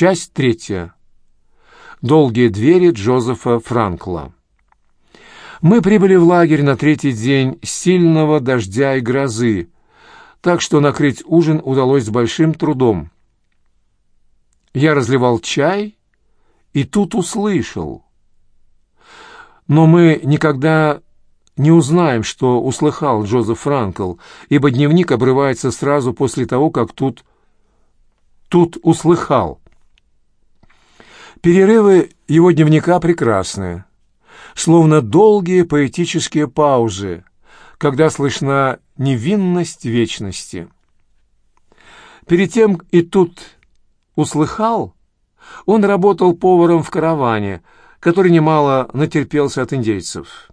Часть третья. Долгие двери Джозефа Франкла. Мы прибыли в лагерь на третий день сильного дождя и грозы, так что накрыть ужин удалось с большим трудом. Я разливал чай и тут услышал. Но мы никогда не узнаем, что услыхал Джозеф Франкл, ибо дневник обрывается сразу после того, как тут, тут услыхал. Перерывы его дневника прекрасны, словно долгие поэтические паузы, когда слышна невинность вечности. Перед тем и тут услыхал, он работал поваром в караване, который немало натерпелся от индейцев.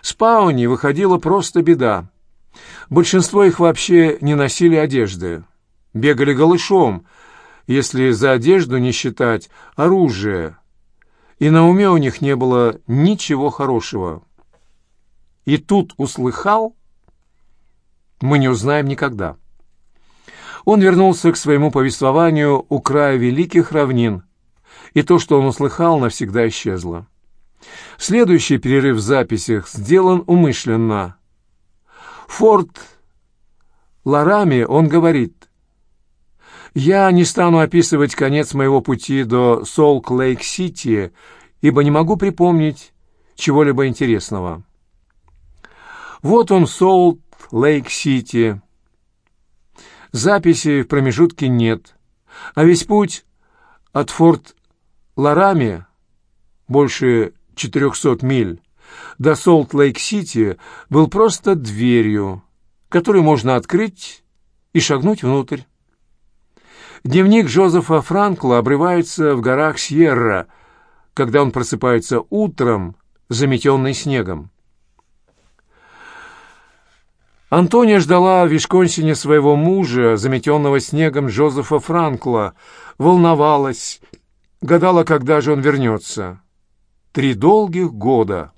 С Пауни выходила просто беда. Большинство их вообще не носили одежды. Бегали голышом, если за одежду не считать оружие. И на уме у них не было ничего хорошего. И тут услыхал, мы не узнаем никогда. Он вернулся к своему повествованию у края великих равнин, и то, что он услыхал, навсегда исчезло. Следующий перерыв в записях сделан умышленно. Форт Ларами он говорит, «Я не стану описывать конец моего пути до Солт-Лейк-Сити, ибо не могу припомнить чего-либо интересного». Вот он, Солт-Лейк-Сити. Записи в промежутке нет, а весь путь от Форт Ларами больше 400 миль до Солт-Лейк-Сити был просто дверью, которую можно открыть и шагнуть внутрь. Дневник Джозефа Франкла обрывается в горах Сьерра, когда он просыпается утром, заметенный снегом. Антония ждала в Висконсине своего мужа, заметенного снегом Джозефа Франкла, волновалась, гадала, когда же он вернется. Три долгих года.